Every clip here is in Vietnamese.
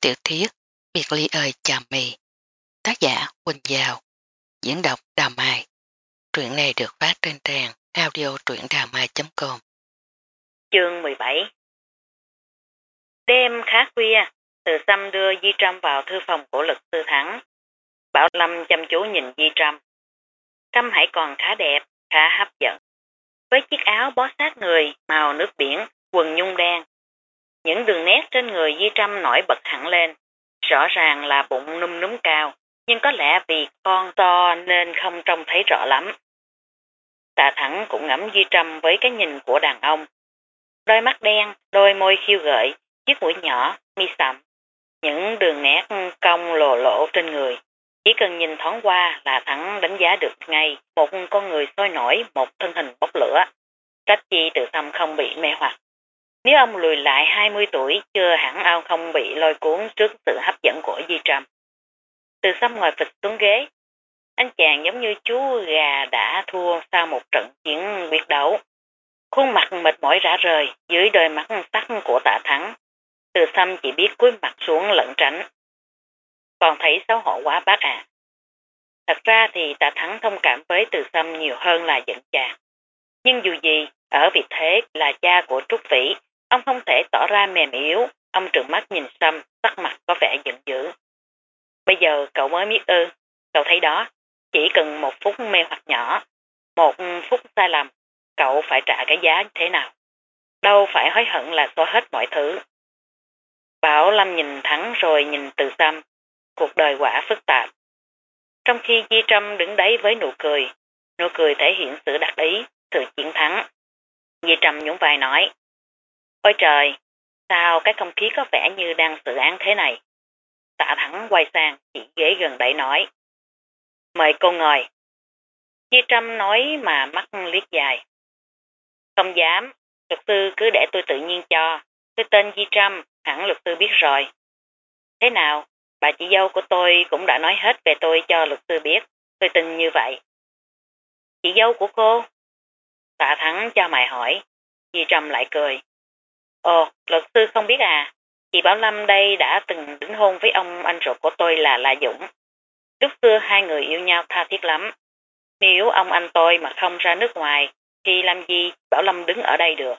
Tiểu thuyết Biệt ly ơi chà mì Tác giả Quỳnh Giao Diễn đọc Đào Mai Truyện này được phát trên trang audio truyệnđàmai.com Chương 17 Đêm khá khuya, từ xăm đưa Di Trâm vào thư phòng của lực sư thắng. Bảo Lâm chăm chú nhìn Di Trâm. Trâm hãy còn khá đẹp, khá hấp dẫn. Với chiếc áo bó sát người, màu nước biển, quần nhung đen, những đường nét trên người Di Trâm nổi bật hẳn lên. Rõ ràng là bụng num núm cao, nhưng có lẽ vì con to nên không trông thấy rõ lắm. Tạ Thẳng cũng ngắm Di Trâm với cái nhìn của đàn ông. Đôi mắt đen, đôi môi khiêu gợi, chiếc mũi nhỏ, mi sậm. Những đường nét cong lồ lộ trên người. Chỉ cần nhìn thoáng qua là Thẳng đánh giá được ngay một con người sôi nổi, một thân hình bốc lửa. Trách chi tự thâm không bị mê hoặc. Nếu ông lùi lại 20 tuổi, chưa hẳn ông không bị lôi cuốn trước sự hấp dẫn của Di Trầm. Từ sâm ngồi phịch xuống ghế, anh chàng giống như chú gà đã thua sau một trận chiến quyết đấu. Khuôn mặt mệt mỏi rã rời dưới đôi mắt sắc của tạ thắng. Từ sâm chỉ biết cúi mặt xuống lẫn tránh. Còn thấy xấu hổ quá bác à. Thật ra thì tạ thắng thông cảm với từ sâm nhiều hơn là giận chàng. Nhưng dù gì, ở vị thế là cha của Trúc Vĩ Ông không thể tỏ ra mềm yếu, ông trừng mắt nhìn Sâm, sắc mặt có vẻ giận dữ. Bây giờ cậu mới biết ư, cậu thấy đó, chỉ cần một phút mê hoặc nhỏ, một phút sai lầm, cậu phải trả cái giá thế nào. Đâu phải hối hận là xóa hết mọi thứ. Bảo Lâm nhìn thắng rồi nhìn từ Sâm, cuộc đời quả phức tạp. Trong khi Di Trâm đứng đấy với nụ cười, nụ cười thể hiện sự đặc ý, sự chiến thắng. Di Trâm nhún vai nói, Ôi trời, sao cái không khí có vẻ như đang xử án thế này? Tạ thẳng quay sang chỉ ghế gần đẩy nói. Mời cô ngồi. Di Trâm nói mà mắt liếc dài. Không dám, luật sư cứ để tôi tự nhiên cho. Tôi tên Di Trâm, hẳn luật sư biết rồi. Thế nào, bà chị dâu của tôi cũng đã nói hết về tôi cho luật sư biết. Tôi tin như vậy. Chị dâu của cô? Tạ thắng cho mày hỏi. Di Trâm lại cười. Ồ, luật sư không biết à, chị Bảo Lâm đây đã từng đính hôn với ông anh ruột của tôi là La Dũng. Lúc xưa hai người yêu nhau tha thiết lắm. Nếu ông anh tôi mà không ra nước ngoài, thì làm gì Bảo Lâm đứng ở đây được.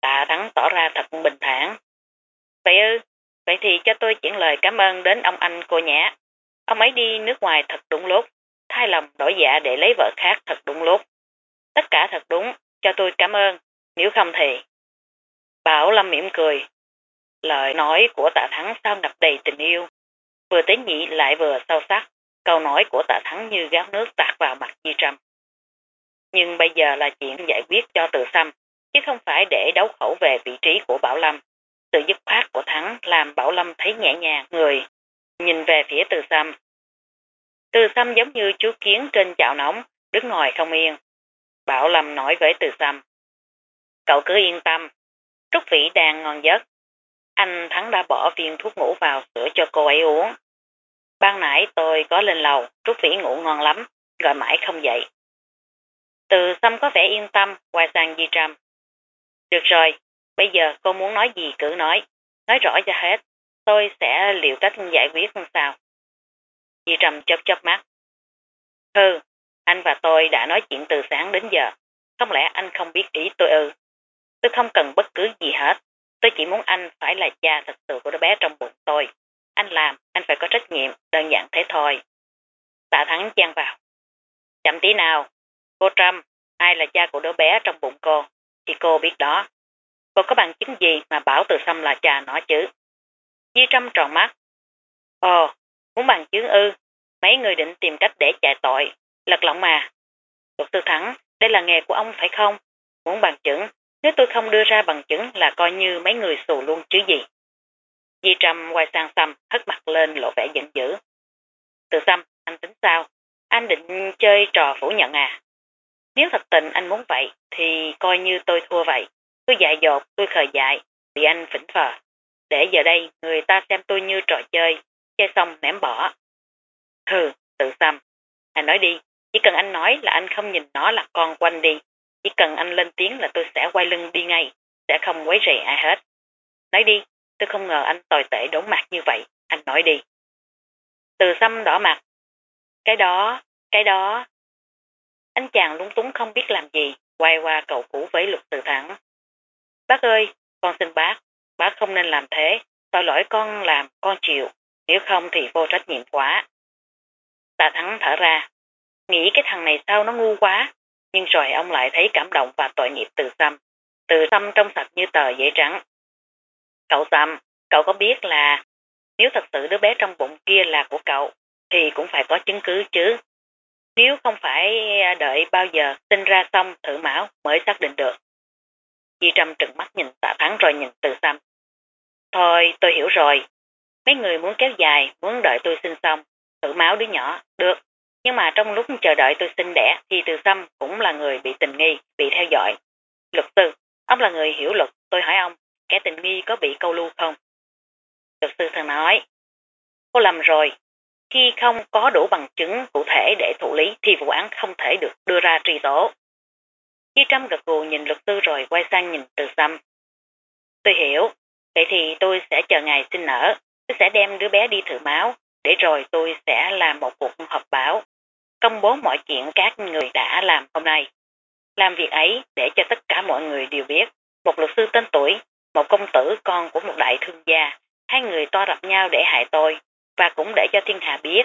Tạ Thắng tỏ ra thật bình thản. Vậy ư, vậy thì cho tôi chuyển lời cảm ơn đến ông anh cô nhé. Ông ấy đi nước ngoài thật đúng lúc, thay lòng đổi dạ để lấy vợ khác thật đúng lúc. Tất cả thật đúng, cho tôi cảm ơn, nếu không thì... Bảo Lâm mỉm cười. Lời nói của tạ thắng sao ngập đầy tình yêu. Vừa tế nhị lại vừa sâu sắc. Câu nói của tạ thắng như gáo nước tạt vào mặt Di Trâm. Nhưng bây giờ là chuyện giải quyết cho từ xăm, chứ không phải để đấu khẩu về vị trí của Bảo Lâm. Sự dứt khoát của Thắng làm Bảo Lâm thấy nhẹ nhàng người, nhìn về phía từ xăm. Từ xăm giống như chú kiến trên chảo nóng, đứng ngồi không yên. Bảo Lâm nói với từ xăm. Cậu cứ yên tâm, Trúc Vĩ đang ngon giấc. Anh Thắng đã bỏ viên thuốc ngủ vào sữa cho cô ấy uống. Ban nãy tôi có lên lầu, Trúc Vĩ ngủ ngon lắm, gọi mãi không dậy. Từ Sâm có vẻ yên tâm, quay sang Di Trâm. Được rồi, bây giờ cô muốn nói gì cứ nói, nói rõ cho hết, tôi sẽ liệu cách giải quyết làm sao. Di Trâm chớp chớp mắt. Hừ, anh và tôi đã nói chuyện từ sáng đến giờ, không lẽ anh không biết ý tôi ư? Tôi không cần bất cứ gì hết. Tôi chỉ muốn anh phải là cha thật sự của đứa bé trong bụng tôi. Anh làm, anh phải có trách nhiệm, đơn giản thế thôi. Tạ Thắng chen vào. Chậm tí nào. Cô Trâm, ai là cha của đứa bé trong bụng cô? Thì cô biết đó. Cô có bằng chứng gì mà bảo từ xâm là cha nó chứ? Di Trâm tròn mắt. Ồ, muốn bằng chứng ư. Mấy người định tìm cách để chạy tội. Lật lỏng mà. Luật sư Thắng, đây là nghề của ông phải không? Muốn bằng chứng nếu tôi không đưa ra bằng chứng là coi như mấy người xù luôn chứ gì. Di Trâm quay sang Sam, hất mặt lên lộ vẻ giận dữ. Từ Sam, anh tính sao? Anh định chơi trò phủ nhận à? Nếu thật tình anh muốn vậy, thì coi như tôi thua vậy. Tôi dại dột, tôi khờ dại, bị anh phỉnh phờ. Để giờ đây, người ta xem tôi như trò chơi, chơi xong ném bỏ. Hừ, tự xăm. Anh nói đi, chỉ cần anh nói là anh không nhìn nó là con quanh đi, chỉ cần anh lên tiếng là tôi sẽ quay lưng đi ngay, sẽ không quấy rầy ai hết. Nói đi, tôi không ngờ anh tồi tệ đốn mặt như vậy, anh nói đi. Từ xăm đỏ mặt. Cái đó, cái đó. Anh chàng lúng túng không biết làm gì, quay qua cầu cũ với lục từ thẳng. Bác ơi, con xin bác, bác không nên làm thế, tội lỗi con làm, con chịu, nếu không thì vô trách nhiệm quá. Tà thắng thở ra, nghĩ cái thằng này sao nó ngu quá, nhưng rồi ông lại thấy cảm động và tội nghiệp từ xăm. Từ xăm trong sạch như tờ giấy trắng. Cậu xăm, cậu có biết là nếu thật sự đứa bé trong bụng kia là của cậu, thì cũng phải có chứng cứ chứ. Nếu không phải đợi bao giờ sinh ra xong thử máu mới xác định được. Di Trâm trừng mắt nhìn tạ thắng rồi nhìn từ xăm. Thôi tôi hiểu rồi. Mấy người muốn kéo dài, muốn đợi tôi sinh xong, thử máu đứa nhỏ, được. Nhưng mà trong lúc chờ đợi tôi sinh đẻ thì từ sâm cũng là người bị tình nghi, bị theo dõi. Luật sư, ông là người hiểu luật, tôi hỏi ông, kẻ tình nghi có bị câu lưu không? Luật sư thường nói, cô lầm rồi, khi không có đủ bằng chứng cụ thể để thụ lý thì vụ án không thể được đưa ra truy tố. Chi Trâm gật gù nhìn luật sư rồi quay sang nhìn từ sâm Tôi hiểu, vậy thì tôi sẽ chờ ngày sinh nở, tôi sẽ đem đứa bé đi thử máu, để rồi tôi sẽ làm một cuộc họp báo, công bố mọi chuyện các người đã làm hôm nay. Làm việc ấy để cho tất cả mọi người đều biết, một luật sư tên tuổi, một công tử con của một đại thương gia, hai người to rập nhau để hại tôi, và cũng để cho thiên hạ biết.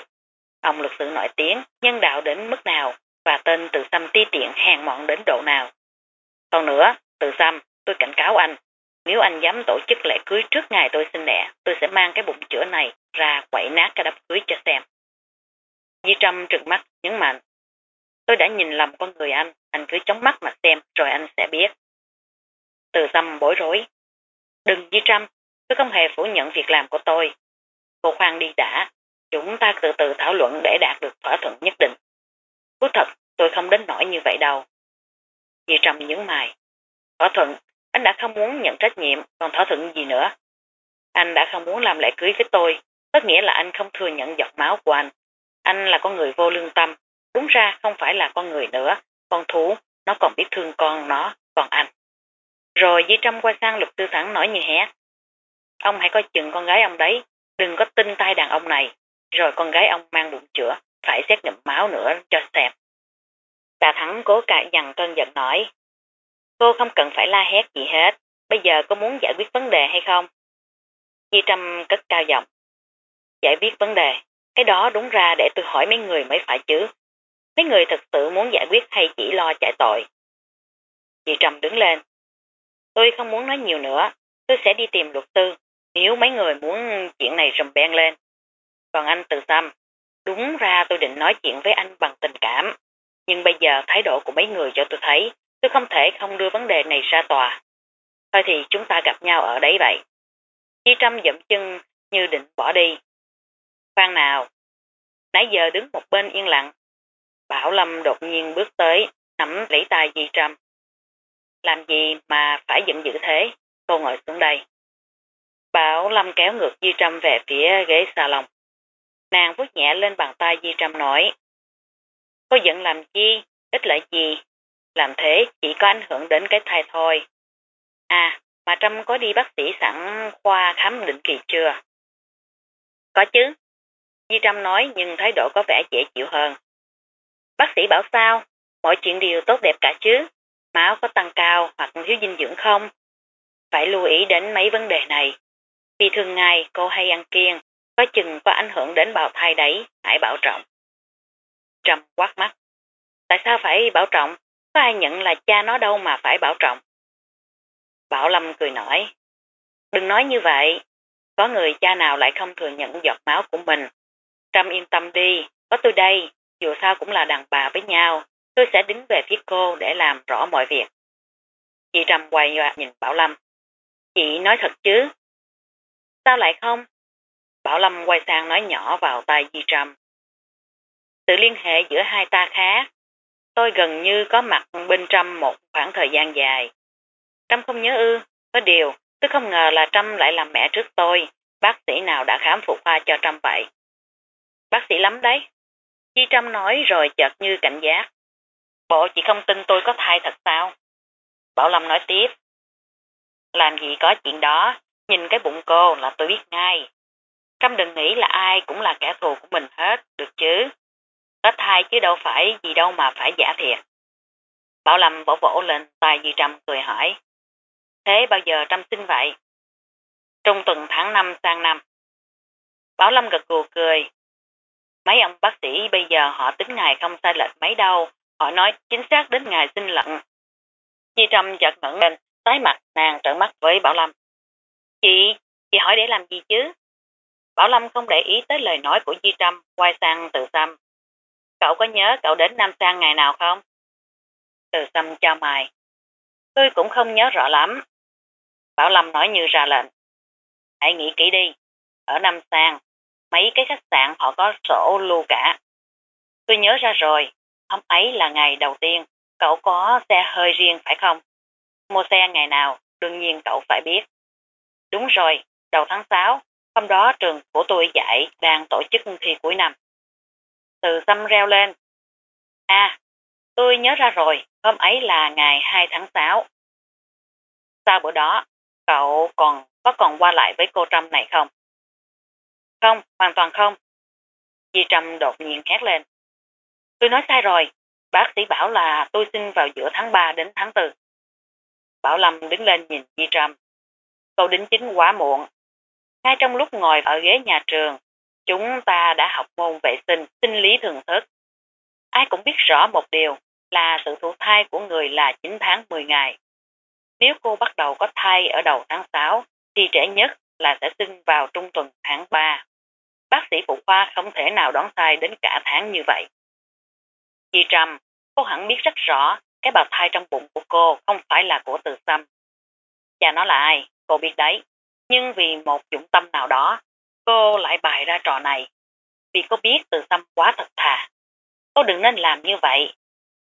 Ông luật sư nổi tiếng, nhân đạo đến mức nào, và tên từ xăm ti tiện hèn mọn đến độ nào. Còn nữa, từ xăm, tôi cảnh cáo anh, nếu anh dám tổ chức lễ cưới trước ngày tôi sinh đẻ, tôi sẽ mang cái bụng chữa này ra quậy nát cái đám cưới cho xem. Di Trâm trừng mắt, nhấn mạnh. Tôi đã nhìn lầm con người anh, anh cứ chống mắt mà xem, rồi anh sẽ biết. Từ xăm bối rối. Đừng Di Trâm, tôi không hề phủ nhận việc làm của tôi. Cô khoan đi đã, chúng ta từ từ thảo luận để đạt được thỏa thuận nhất định. Thú thật, tôi không đến nỗi như vậy đâu. Di Trâm nhấn mày. Thỏa thuận, anh đã không muốn nhận trách nhiệm, còn thỏa thuận gì nữa. Anh đã không muốn làm lễ cưới với tôi, tất nghĩa là anh không thừa nhận giọt máu của anh. Anh là con người vô lương tâm, đúng ra không phải là con người nữa, con thú, nó còn biết thương con nó, còn anh. Rồi Di Trâm quay sang lục tư thẳng nói như hé. Ông hãy coi chừng con gái ông đấy, đừng có tin tay đàn ông này, rồi con gái ông mang bụng chữa, phải xét nghiệm máu nữa cho xem. bà Thắng cố cãi dằn cơn giận nói, cô không cần phải la hét gì hết, bây giờ có muốn giải quyết vấn đề hay không? Di Trâm cất cao giọng, giải quyết vấn đề, cái đó đúng ra để tôi hỏi mấy người mới phải chứ. Mấy người thật sự muốn giải quyết hay chỉ lo chạy tội. chị trầm đứng lên, tôi không muốn nói nhiều nữa, tôi sẽ đi tìm luật sư, nếu mấy người muốn chuyện này rùm beng lên. Còn anh từ xăm, đúng ra tôi định nói chuyện với anh bằng tình cảm, nhưng bây giờ thái độ của mấy người cho tôi thấy, tôi không thể không đưa vấn đề này ra tòa. Thôi thì chúng ta gặp nhau ở đấy vậy. Chi Trâm dậm chân như định bỏ đi. Khoan nào, nãy giờ đứng một bên yên lặng. Bảo Lâm đột nhiên bước tới, nắm lấy tay Di Trâm. Làm gì mà phải giận dữ thế, cô ngồi xuống đây. Bảo Lâm kéo ngược Di Trâm về phía ghế salon. Nàng vuốt nhẹ lên bàn tay Di Trâm nói. Cô giận làm chi, ích lợi gì, làm thế chỉ có ảnh hưởng đến cái thai thôi. À, mà Trâm có đi bác sĩ sẵn khoa khám định kỳ chưa? Có chứ. Di Trâm nói nhưng thái độ có vẻ dễ chịu hơn. Bác sĩ bảo sao? Mọi chuyện đều tốt đẹp cả chứ. Máu có tăng cao hoặc thiếu dinh dưỡng không? Phải lưu ý đến mấy vấn đề này. Vì thường ngày cô hay ăn kiêng, có chừng có ảnh hưởng đến bào thai đấy, hãy bảo trọng. Trâm quát mắt. Tại sao phải bảo trọng? Có ai nhận là cha nó đâu mà phải bảo trọng. Bảo Lâm cười nói. Đừng nói như vậy. Có người cha nào lại không thừa nhận giọt máu của mình. Trâm yên tâm đi, có tôi đây, dù sao cũng là đàn bà với nhau. Tôi sẽ đứng về phía cô để làm rõ mọi việc. Chị Trâm quay qua nhìn Bảo Lâm. Chị nói thật chứ? Sao lại không? Bảo Lâm quay sang nói nhỏ vào tay Di Trâm. Sự liên hệ giữa hai ta khác. Tôi gần như có mặt bên Trâm một khoảng thời gian dài. Trâm không nhớ ư, có điều, tôi không ngờ là Trâm lại làm mẹ trước tôi. Bác sĩ nào đã khám phụ khoa cho Trâm vậy? Bác sĩ lắm đấy. Di Trâm nói rồi chợt như cảnh giác. Bộ chị không tin tôi có thai thật sao? Bảo Lâm nói tiếp. Làm gì có chuyện đó, Nhìn cái bụng cô là tôi biết ngay. Trâm đừng nghĩ là ai cũng là kẻ thù của mình hết, được chứ. Có thai chứ đâu phải gì đâu mà phải giả thiệt. Bảo Lâm vỗ vỗ lên tay Di Trâm cười hỏi. Thế bao giờ Trâm sinh vậy? Trong tuần tháng 5 sang năm. Bảo Lâm gật gù cười. Mấy ông bác sĩ bây giờ họ tính ngày không sai lệch mấy đâu. Họ nói chính xác đến ngày sinh lận. Di Trâm chợt ngẩng lên, tái mặt nàng trợn mắt với Bảo Lâm. Chị, chị hỏi để làm gì chứ? Bảo Lâm không để ý tới lời nói của Di Trâm, quay sang Từ Sâm. Cậu có nhớ cậu đến Nam Sang ngày nào không? Từ Sâm cho mày. Tôi cũng không nhớ rõ lắm. Bảo Lâm nói như ra lệnh. Hãy nghĩ kỹ đi. Ở Nam Sang, mấy cái khách sạn họ có sổ lưu cả. Tôi nhớ ra rồi, hôm ấy là ngày đầu tiên, cậu có xe hơi riêng phải không? Mua xe ngày nào, đương nhiên cậu phải biết. Đúng rồi, đầu tháng 6, hôm đó trường của tôi dạy đang tổ chức thi cuối năm. Từ xăm reo lên. À, tôi nhớ ra rồi, hôm ấy là ngày 2 tháng 6. Sau bữa đó, cậu còn có còn qua lại với cô Trâm này không? Không, hoàn toàn không. Di Trâm đột nhiên hét lên. Tôi nói sai rồi, bác sĩ bảo là tôi sinh vào giữa tháng 3 đến tháng 4. Bảo Lâm đứng lên nhìn Di Trâm. Câu đính chính quá muộn. Ngay trong lúc ngồi ở ghế nhà trường, chúng ta đã học môn vệ sinh, sinh lý thường thức. Ai cũng biết rõ một điều là sự thụ thai của người là 9 tháng 10 ngày. Nếu cô bắt đầu có thai ở đầu tháng 6, thì trẻ nhất là sẽ sinh vào trung tuần tháng 3. Bác sĩ phụ khoa không thể nào đoán sai đến cả tháng như vậy. Di Trâm, cô hẳn biết rất rõ cái bào thai trong bụng của cô không phải là của từ xăm. Và nó là ai, cô biết đấy. Nhưng vì một dụng tâm nào đó, cô lại bày ra trò này. Vì cô biết từ xăm quá thật thà. Cô đừng nên làm như vậy.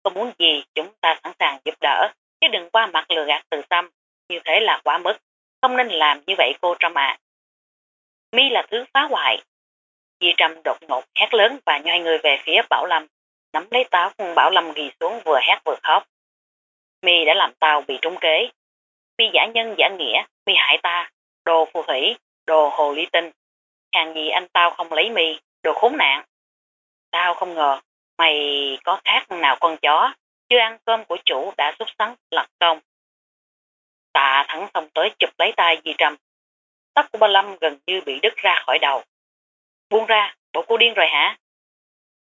Cô muốn gì chúng ta sẵn sàng giúp đỡ, chứ đừng qua mặt lừa gạt từ xăm. Như thế là quá mức. Không nên làm như vậy cô Trâm ạ. Mi là thứ phá hoại. Di Trâm đột ngột hét lớn và nhoi người về phía Bảo Lâm, nắm lấy táo Bảo Lâm ghi xuống vừa hét vừa khóc. Mi đã làm tao bị trúng kế. Mi giả nhân giả nghĩa, Mi hại ta, đồ phù thủy, đồ hồ ly tinh. Hàng gì anh tao không lấy Mi, đồ khốn nạn. Tao không ngờ, mày có khác nào con chó, chưa ăn cơm của chủ đã xuất sắn lật công. Tạ thắng xong tới chụp lấy tay Di Trâm. Tóc của ba Lâm gần như bị đứt ra khỏi đầu. Buông ra, bộ cô điên rồi hả?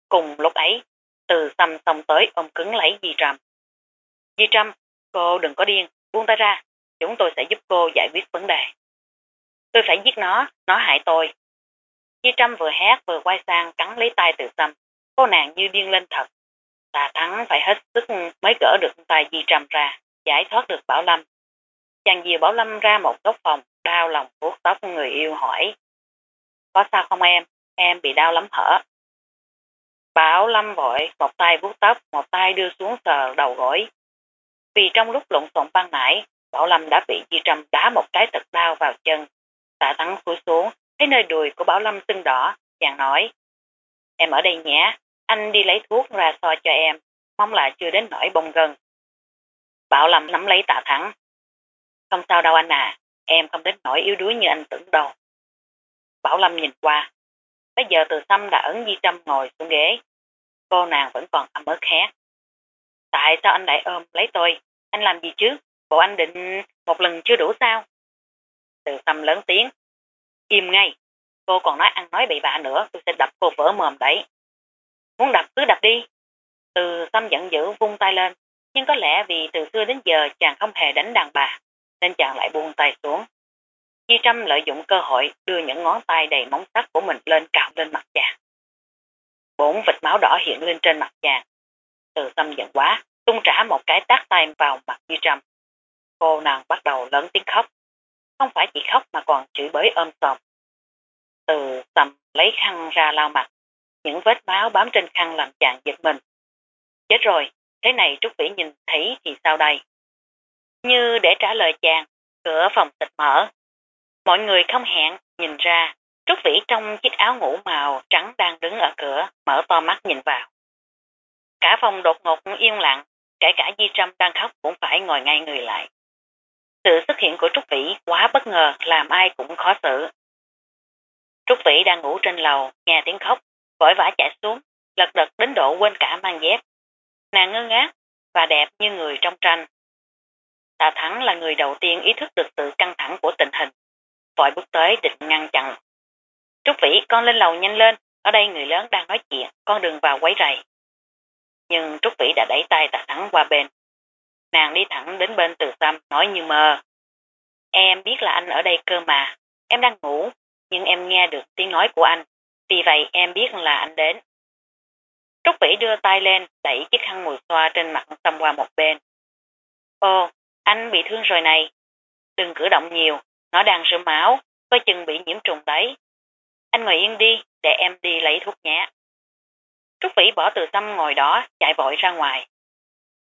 Cùng lúc ấy, từ xăm xong tới ôm cứng lấy Di Trâm. Di Trâm, cô đừng có điên, buông tay ra, chúng tôi sẽ giúp cô giải quyết vấn đề. Tôi phải giết nó, nó hại tôi. Di Trâm vừa hét vừa quay sang cắn lấy tay từ xăm, cô nàng như điên lên thật. Tà thắng phải hết sức mới gỡ được tay Di Trâm ra, giải thoát được Bảo Lâm. Chàng dìu Bảo Lâm ra một góc phòng, đau lòng vuốt tóc người yêu hỏi. Có sao không em? Em bị đau lắm hở? Bảo Lâm vội, một tay vuốt tóc, một tay đưa xuống sờ đầu gối. Vì trong lúc lộn xộn ban nãy, Bảo Lâm đã bị Di Trâm đá một cái thật đau vào chân. Tạ thắng cúi xuống, thấy nơi đùi của Bảo Lâm sưng đỏ, chàng nói. Em ở đây nhé, anh đi lấy thuốc ra so cho em, mong là chưa đến nỗi bông gân. Bảo Lâm nắm lấy tạ thắng. Không sao đâu anh à, em không đến nỗi yếu đuối như anh tưởng đâu. Bảo Lâm nhìn qua. Bây giờ từ xăm đã ấn Di Trâm ngồi xuống ghế. Cô nàng vẫn còn ấm ớt khét. Tại sao anh lại ôm lấy tôi? Anh làm gì chứ? Bộ anh định một lần chưa đủ sao? Từ xăm lớn tiếng. Im ngay. Cô còn nói ăn nói bậy bạ nữa, tôi sẽ đập cô vỡ mồm đấy. Muốn đập cứ đập đi. Từ xăm giận dữ vung tay lên. Nhưng có lẽ vì từ xưa đến giờ chàng không hề đánh đàn bà, nên chàng lại buông tay xuống. Di Trâm lợi dụng cơ hội đưa những ngón tay đầy móng sắt của mình lên cạo lên mặt chàng. Bốn vịt máu đỏ hiện lên trên mặt chàng. Từ tâm giận quá, tung trả một cái tác tay vào mặt Di Trâm. Cô nàng bắt đầu lớn tiếng khóc. Không phải chỉ khóc mà còn chửi bới ôm sòm. Từ tâm lấy khăn ra lau mặt. Những vết máu bám trên khăn làm chàng giật mình. Chết rồi, thế này Trúc Vĩ nhìn thấy thì sao đây? Như để trả lời chàng, cửa phòng tịch mở. Mọi người không hẹn, nhìn ra, Trúc Vĩ trong chiếc áo ngủ màu trắng đang đứng ở cửa, mở to mắt nhìn vào. Cả phòng đột ngột yên lặng, kể cả Di Trâm đang khóc cũng phải ngồi ngay người lại. Sự xuất hiện của Trúc Vĩ quá bất ngờ làm ai cũng khó xử. Trúc Vĩ đang ngủ trên lầu, nghe tiếng khóc, vội vã chạy xuống, lật đật đến độ quên cả mang dép. Nàng ngơ ngác và đẹp như người trong tranh. Tạ Thắng là người đầu tiên ý thức được sự căng thẳng của tình hình, vội bước tới định ngăn chặn. Trúc Vĩ con lên lầu nhanh lên, ở đây người lớn đang nói chuyện, con đừng vào quấy rầy. Nhưng Trúc Vĩ đã đẩy tay Tạ Thắng qua bên. Nàng đi thẳng đến bên từ xăm nói như mơ. Em biết là anh ở đây cơ mà, em đang ngủ, nhưng em nghe được tiếng nói của anh, vì vậy em biết là anh đến. Trúc Vĩ đưa tay lên, đẩy chiếc khăn mùi xoa trên mặt xăm qua một bên. Ồ, anh bị thương rồi này. Đừng cử động nhiều, nó đang rửa máu, coi chừng bị nhiễm trùng đấy. Anh ngồi yên đi, để em đi lấy thuốc nhé. Trúc Vĩ bỏ từ tâm ngồi đó, chạy vội ra ngoài.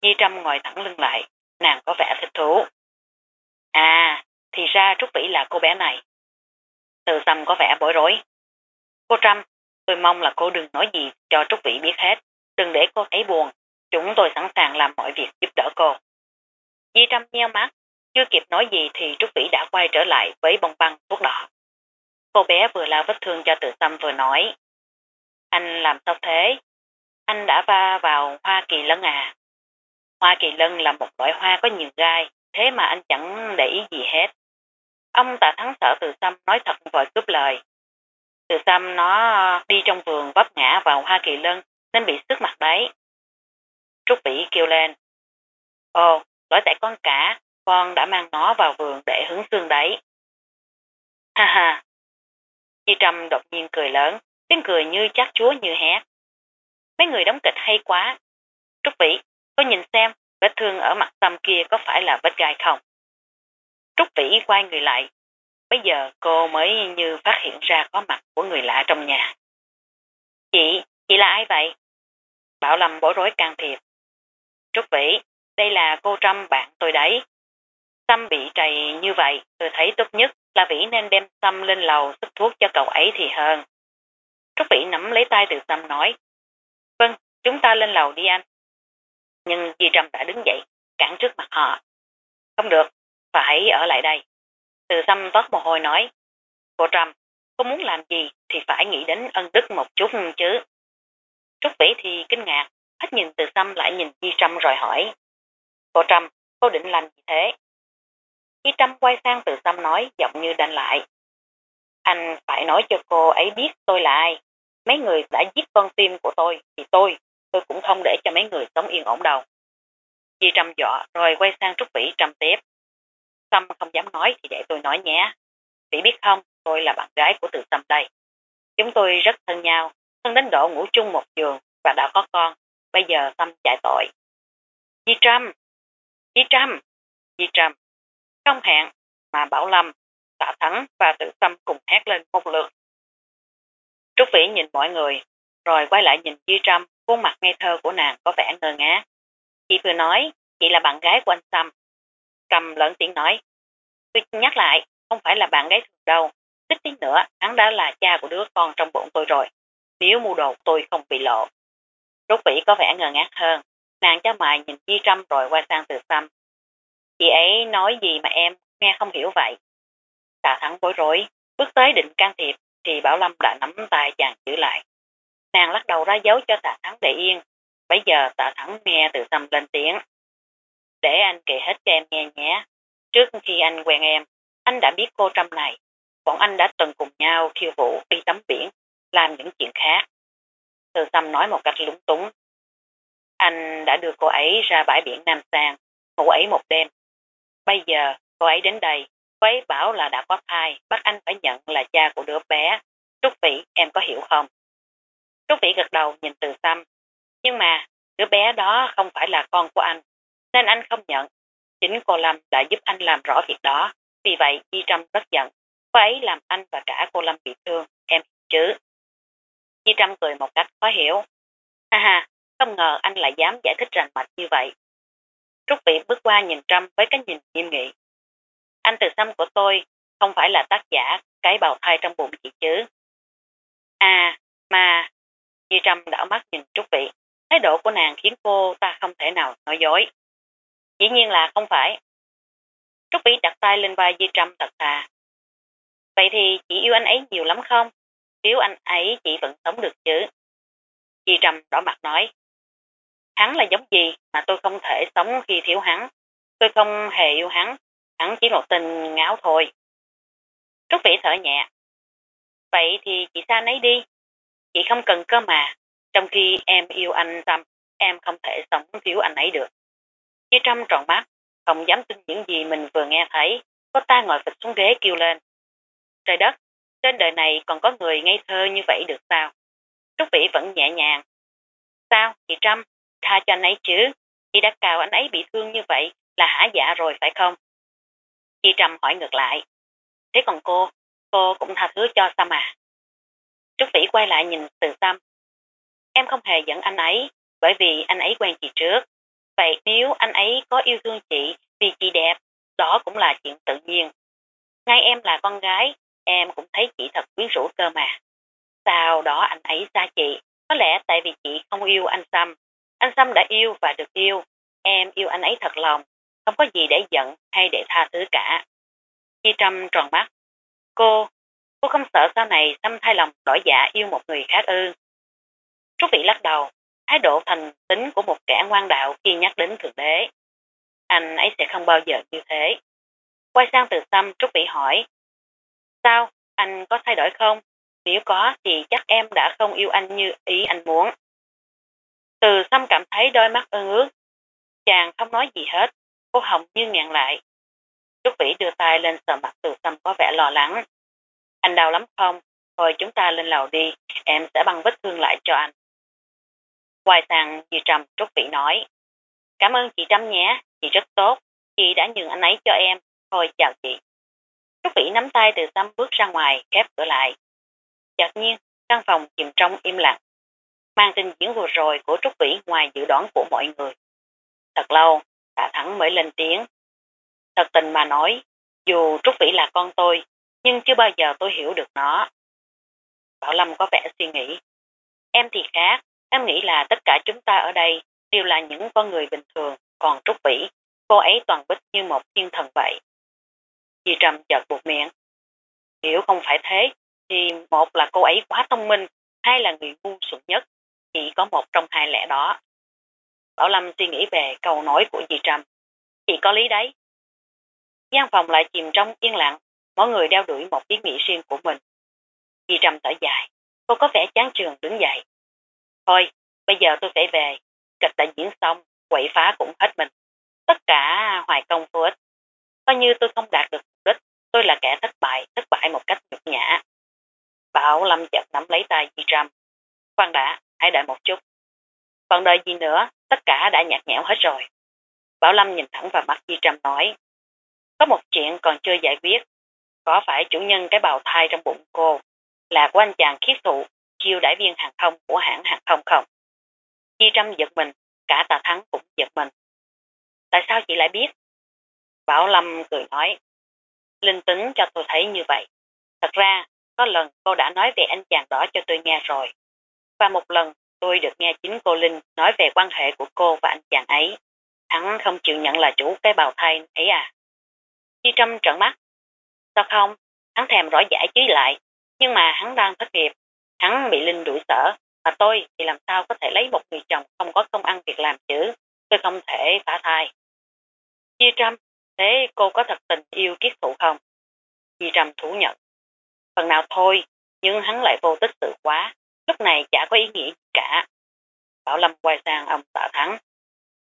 Nhi Trâm ngồi thẳng lưng lại, nàng có vẻ thích thú. À, thì ra Trúc Vĩ là cô bé này. Từ tâm có vẻ bối rối. Cô Trâm, tôi mong là cô đừng nói gì cho Trúc Vĩ biết hết, đừng để cô thấy buồn. Chúng tôi sẵn sàng làm mọi việc giúp đỡ cô. Nhi Trâm nheo mắt, chưa kịp nói gì thì Trúc Vĩ đã quay trở lại với bông băng thuốc đỏ. Cô bé vừa lao vết thương cho tự tâm vừa nói. Anh làm sao thế? Anh đã va vào hoa kỳ lân à? Hoa kỳ lân là một loại hoa có nhiều gai, thế mà anh chẳng để ý gì hết. Ông tạ thắng sợ từ xăm nói thật vội cướp lời. Từ xăm nó đi trong vườn vấp ngã vào hoa kỳ lân nên bị sức mặt đấy. Trúc Vĩ kêu lên. Ồ, lỗi tại con cả, con đã mang nó vào vườn để hứng xương đấy. Ha ha. Chi Trâm đột nhiên cười lớn, tiếng cười như chát chúa như hét. Mấy người đóng kịch hay quá. Trúc Vĩ, cô nhìn xem, vết thương ở mặt tâm kia có phải là vết gai không? Trúc Vĩ quay người lại. Bây giờ cô mới như phát hiện ra có mặt của người lạ trong nhà. Chị, chị là ai vậy? Bảo Lâm bối rối can thiệp. Trúc Vĩ, đây là cô Trâm bạn tôi đấy. Xăm bị trầy như vậy, tôi thấy tốt nhất là Vĩ nên đem Xăm lên lầu sức thuốc cho cậu ấy thì hơn. Trúc Vĩ nắm lấy tay từ Xăm nói, Vâng, chúng ta lên lầu đi anh. Nhưng Di Trâm đã đứng dậy, cản trước mặt họ. Không được, phải ở lại đây. Từ Xăm toát mồ hôi nói, Cô Trâm, cô muốn làm gì thì phải nghĩ đến ân đức một chút chứ. Trúc Vĩ thì kinh ngạc, hết nhìn từ Xăm lại nhìn Di Trâm rồi hỏi, Cô Trâm, cô định làm gì thế? Khi Trâm quay sang từ Xăm nói giọng như đanh lại. Anh phải nói cho cô ấy biết tôi là ai. Mấy người đã giết con tim của tôi thì tôi, tôi cũng không để cho mấy người sống yên ổn đâu. Chi Trâm dọa rồi quay sang Trúc Vĩ Trâm tiếp. Xăm không dám nói thì để tôi nói nhé. Vĩ biết không, tôi là bạn gái của từ Xăm đây. Chúng tôi rất thân nhau, thân đến độ ngủ chung một giường và đã có con. Bây giờ Xăm chạy tội. Chi Trâm, Chi Trâm, Chi Trâm, không hẹn mà Bảo Lâm, Tạ Thắng và Tự Tâm cùng hét lên một lượt. Trúc Vĩ nhìn mọi người, rồi quay lại nhìn Di Trâm, khuôn mặt ngây thơ của nàng có vẻ ngơ ngác. Chị vừa nói, chị là bạn gái của anh Tâm. Trầm lớn tiếng nói, tôi nhắc lại, không phải là bạn gái thường đâu. Tích tiếng nữa, hắn đã là cha của đứa con trong bụng tôi rồi. Nếu mua đồ tôi không bị lộ. Trúc Vĩ có vẻ ngờ ngác hơn. Nàng cho mày nhìn Di Trâm rồi quay sang từ tâm. Chị ấy nói gì mà em nghe không hiểu vậy. Tạ Thắng bối rối, bước tới định can thiệp thì Bảo Lâm đã nắm tay chàng giữ lại. Nàng lắc đầu ra dấu cho Tạ Thắng để yên. Bây giờ Tạ Thắng nghe từ xăm lên tiếng. Để anh kể hết cho em nghe nhé. Trước khi anh quen em, anh đã biết cô Trâm này. Bọn anh đã từng cùng nhau khiêu vũ đi tắm biển, làm những chuyện khác. Từ xăm nói một cách lúng túng. Anh đã đưa cô ấy ra bãi biển Nam Sang, ngủ ấy một đêm. Bây giờ, cô ấy đến đây, cô ấy bảo là đã có thai, bắt anh phải nhận là cha của đứa bé. Trúc Vĩ, em có hiểu không? Trúc Vĩ gật đầu nhìn từ xăm. Nhưng mà, đứa bé đó không phải là con của anh, nên anh không nhận. Chính cô Lâm đã giúp anh làm rõ việc đó, vì vậy Di Trâm rất giận. Cô ấy làm anh và cả cô Lâm bị thương, em chứ. Di Trâm cười một cách khó hiểu. Ha ha, không ngờ anh lại dám giải thích rành mạch như vậy. Trúc Vĩ bước qua nhìn Trâm với cái nhìn nghiêm nghị. Anh từ xăm của tôi không phải là tác giả cái bào thai trong bụng chị chứ. À, mà... Di Trâm đảo mắt nhìn Trúc Vĩ. Thái độ của nàng khiến cô ta không thể nào nói dối. Dĩ nhiên là không phải. Trúc Vĩ đặt tay lên vai Di Trâm thật thà. Vậy thì chị yêu anh ấy nhiều lắm không? Nếu anh ấy chị vẫn sống được chứ. Di Trâm đỏ mặt nói. Hắn là giống gì mà tôi không thể sống khi thiếu hắn. Tôi không hề yêu hắn, hắn chỉ một tình ngáo thôi. Trúc Vĩ thở nhẹ. Vậy thì chị xa nấy đi. Chị không cần cơ mà. Trong khi em yêu anh Tâm, em không thể sống thiếu anh ấy được. Chi Trâm tròn mắt, không dám tin những gì mình vừa nghe thấy. Có ta ngồi phịch xuống ghế kêu lên. Trời đất, trên đời này còn có người ngây thơ như vậy được sao? Trúc Vĩ vẫn nhẹ nhàng. Sao, chị Trâm, tha cho anh ấy chứ. Chị đã cào anh ấy bị thương như vậy là hả dạ rồi phải không? Chị trầm hỏi ngược lại. Thế còn cô, cô cũng tha thứ cho sao mà? Trúc Vĩ quay lại nhìn từ sam. Em không hề giận anh ấy, bởi vì anh ấy quen chị trước. Vậy nếu anh ấy có yêu thương chị vì chị đẹp, đó cũng là chuyện tự nhiên. Ngay em là con gái, em cũng thấy chị thật quyến rũ cơ mà. Sau đó anh ấy xa chị, có lẽ tại vì chị không yêu anh Sâm. Anh Sâm đã yêu và được yêu, em yêu anh ấy thật lòng, không có gì để giận hay để tha thứ cả. Chi Trâm tròn mắt. Cô, cô không sợ sau này Sâm thay lòng đổi dạ yêu một người khác ư. Trúc Vị lắc đầu, thái độ thành tính của một kẻ ngoan đạo khi nhắc đến Thượng Đế. Anh ấy sẽ không bao giờ như thế. Quay sang từ Sâm, Trúc Vị hỏi. Sao, anh có thay đổi không? Nếu có thì chắc em đã không yêu anh như ý anh muốn. Từ xăm cảm thấy đôi mắt ơn ướt. Chàng không nói gì hết, cô Hồng như ngẹn lại. Trúc Vĩ đưa tay lên sờ mặt từ xăm có vẻ lo lắng. Anh đau lắm không? Thôi chúng ta lên lầu đi, em sẽ băng vết thương lại cho anh. Hoài sang dì Trầm Trúc Vĩ nói. Cảm ơn chị Trâm nhé, chị rất tốt. Chị đã nhường anh ấy cho em. Thôi chào chị. Trúc Vĩ nắm tay từ xăm bước ra ngoài, khép cửa lại. Chợt nhiên, căn phòng chìm trong im lặng. Mang tin diễn vừa rồi của Trúc Vĩ ngoài dự đoán của mọi người. Thật lâu, tạ thắng mới lên tiếng. Thật tình mà nói, dù Trúc Vĩ là con tôi, nhưng chưa bao giờ tôi hiểu được nó. Bảo Lâm có vẻ suy nghĩ. Em thì khác, em nghĩ là tất cả chúng ta ở đây đều là những con người bình thường, còn Trúc Vĩ, cô ấy toàn bích như một thiên thần vậy. Di Trầm chợt buộc miệng. hiểu không phải thế, thì một là cô ấy quá thông minh, hai là người ngu xuẩn nhất, chỉ có một trong hai lẽ đó. Bảo Lâm suy nghĩ về câu nói của dì Trâm. Chị có lý đấy. gian phòng lại chìm trong yên lặng, mỗi người đeo đuổi một ý nghĩ riêng của mình. Dì Trâm thở dài, cô có vẻ chán trường đứng dậy. Thôi, bây giờ tôi phải về, kịch đã diễn xong, quậy phá cũng hết mình. Tất cả hoài công vô ích. Coi như tôi không đạt được mục đích, tôi là kẻ thất bại, thất bại một cách nhục nhã. Bảo Lâm chợt nắm lấy tay Di Trâm. Khoan đã, hãy đợi một chút. Còn đợi gì nữa, tất cả đã nhạt nhẽo hết rồi. Bảo Lâm nhìn thẳng vào mặt Di Trâm nói. Có một chuyện còn chưa giải quyết. Có phải chủ nhân cái bào thai trong bụng cô là của anh chàng khiết thụ, chiêu đại viên hàng không của hãng hàng không không? Di Trâm giật mình, cả tà thắng cũng giật mình. Tại sao chị lại biết? Bảo Lâm cười nói. Linh tính cho tôi thấy như vậy. Thật ra, có lần cô đã nói về anh chàng đó cho tôi nghe rồi. Và một lần tôi được nghe chính cô Linh nói về quan hệ của cô và anh chàng ấy. Hắn không chịu nhận là chủ cái bào thai ấy à. Chi Trâm trợn mắt. Sao không? Hắn thèm rõ giải chứ lại. Nhưng mà hắn đang thất nghiệp. Hắn bị Linh đuổi sở. Mà tôi thì làm sao có thể lấy một người chồng không có công ăn việc làm chứ. Tôi không thể phá thai. Chi Trâm, thế cô có thật tình yêu kiết thụ không? Chi Trâm thú nhận phần nào thôi, nhưng hắn lại vô tích sự quá, lúc này chả có ý nghĩa gì cả. Bảo Lâm quay sang ông tạ thắng.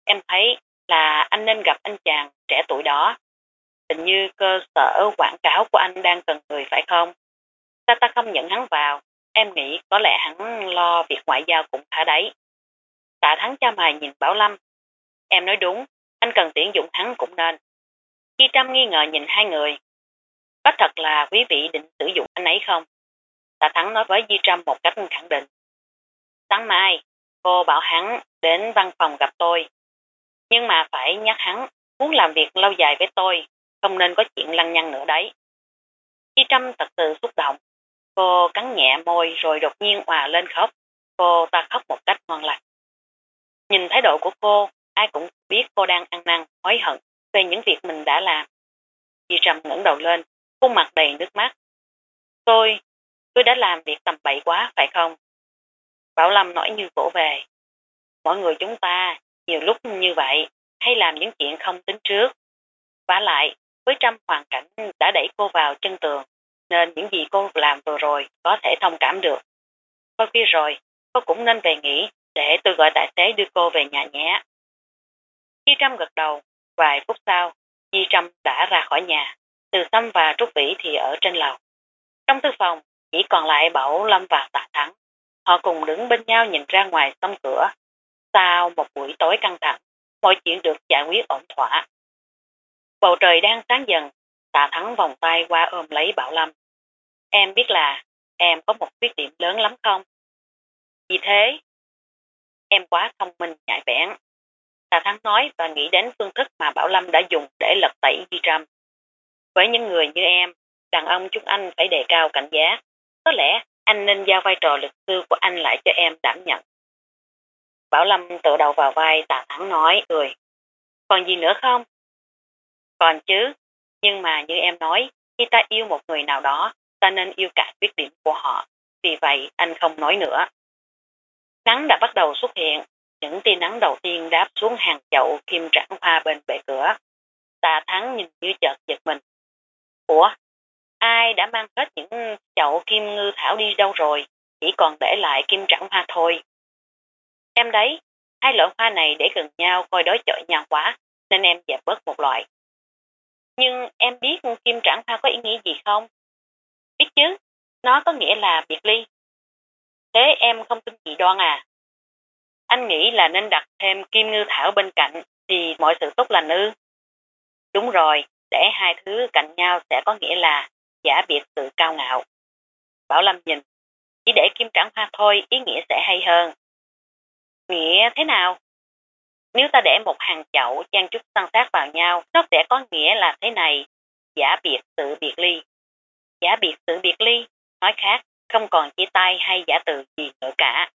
Em thấy là anh nên gặp anh chàng trẻ tuổi đó. Hình như cơ sở quảng cáo của anh đang cần người phải không? Sao ta không nhận hắn vào? Em nghĩ có lẽ hắn lo việc ngoại giao cũng khá đấy. Tạ thắng cho mày nhìn Bảo Lâm. Em nói đúng, anh cần tuyển dụng hắn cũng nên. Chi Trâm nghi ngờ nhìn hai người, có thật là quý vị định sử dụng anh ấy không? Tạ Thắng nói với Di Trâm một cách khẳng định. Sáng mai, cô bảo hắn đến văn phòng gặp tôi. Nhưng mà phải nhắc hắn muốn làm việc lâu dài với tôi, không nên có chuyện lăng nhăng nữa đấy. Di Trâm thật sự xúc động. Cô cắn nhẹ môi rồi đột nhiên hòa lên khóc. Cô ta khóc một cách ngon lành. Nhìn thái độ của cô, ai cũng biết cô đang ăn năn, hối hận về những việc mình đã làm. Di Trâm ngẩng đầu lên, khuôn mặt đầy nước mắt. Tôi, tôi đã làm việc tầm bậy quá phải không? Bảo Lâm nói như vỗ về. Mọi người chúng ta, nhiều lúc như vậy, hay làm những chuyện không tính trước. Và lại, với trăm hoàn cảnh đã đẩy cô vào chân tường, nên những gì cô làm vừa rồi có thể thông cảm được. Thôi kia rồi, cô cũng nên về nghỉ để tôi gọi tài xế đưa cô về nhà nhé. Di Trâm gật đầu, vài phút sau, Di Trâm đã ra khỏi nhà, từ Tâm và Trúc Vĩ thì ở trên lầu. Trong thư phòng, chỉ còn lại Bảo Lâm và Tạ Thắng. Họ cùng đứng bên nhau nhìn ra ngoài sông cửa. Sau một buổi tối căng thẳng, mọi chuyện được giải quyết ổn thỏa. Bầu trời đang sáng dần, Tạ Thắng vòng tay qua ôm lấy Bảo Lâm. Em biết là em có một khuyết điểm lớn lắm không? Vì thế, em quá thông minh nhạy bén. Tạ Thắng nói và nghĩ đến phương thức mà Bảo Lâm đã dùng để lật tẩy Di Trâm. Với những người như em, đàn ông chúng anh phải đề cao cảnh giác. Có lẽ anh nên giao vai trò luật sư của anh lại cho em đảm nhận. Bảo Lâm tựa đầu vào vai Tạ Thắng nói, cười. Còn gì nữa không? Còn chứ, nhưng mà như em nói, khi ta yêu một người nào đó, ta nên yêu cả khuyết điểm của họ. Vì vậy anh không nói nữa. Nắng đã bắt đầu xuất hiện, những tia nắng đầu tiên đáp xuống hàng chậu kim trảng hoa bên bệ cửa. Tạ Thắng nhìn như chợt giật mình. Ủa, ai đã mang hết những chậu kim ngư thảo đi đâu rồi, chỉ còn để lại kim trắng hoa thôi. Em đấy, hai loại hoa này để gần nhau coi đối chọi nhau quá, nên em dẹp bớt một loại. Nhưng em biết kim trảng hoa có ý nghĩa gì không? Biết chứ, nó có nghĩa là biệt ly. Thế em không tin chị đoan à? Anh nghĩ là nên đặt thêm kim ngư thảo bên cạnh thì mọi sự tốt lành ư. Đúng rồi, để hai thứ cạnh nhau sẽ có nghĩa là giả biệt tự cao ngạo. Bảo Lâm nhìn, chỉ để kim trảng hoa thôi ý nghĩa sẽ hay hơn. Nghĩa thế nào? Nếu ta để một hàng chậu trang chút săn sát vào nhau, nó sẽ có nghĩa là thế này, giả biệt tự biệt ly. Giả biệt tự biệt ly, nói khác, không còn chia tay hay giả từ gì nữa cả.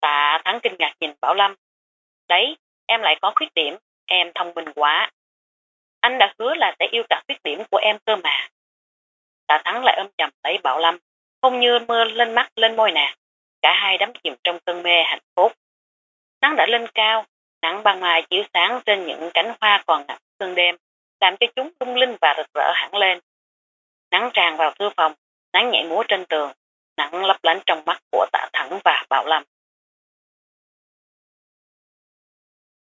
Tạ Thắng kinh ngạc nhìn Bảo Lâm. Đấy, em lại có khuyết điểm, em thông minh quá. Anh đã hứa là sẽ yêu cả khuyết điểm của em cơ mà. Tạ Thắng lại ôm chầm lấy Bảo Lâm, không như mưa lên mắt lên môi nàng. Cả hai đắm chìm trong cơn mê hạnh phúc. Nắng đã lên cao, nắng ban mai chiếu sáng trên những cánh hoa còn ngập sương đêm, làm cho chúng lung linh và rực rỡ hẳn lên. Nắng tràn vào thư phòng, nắng nhảy múa trên tường, nắng lấp lánh trong mắt của tạ Thắng và Bảo Lâm.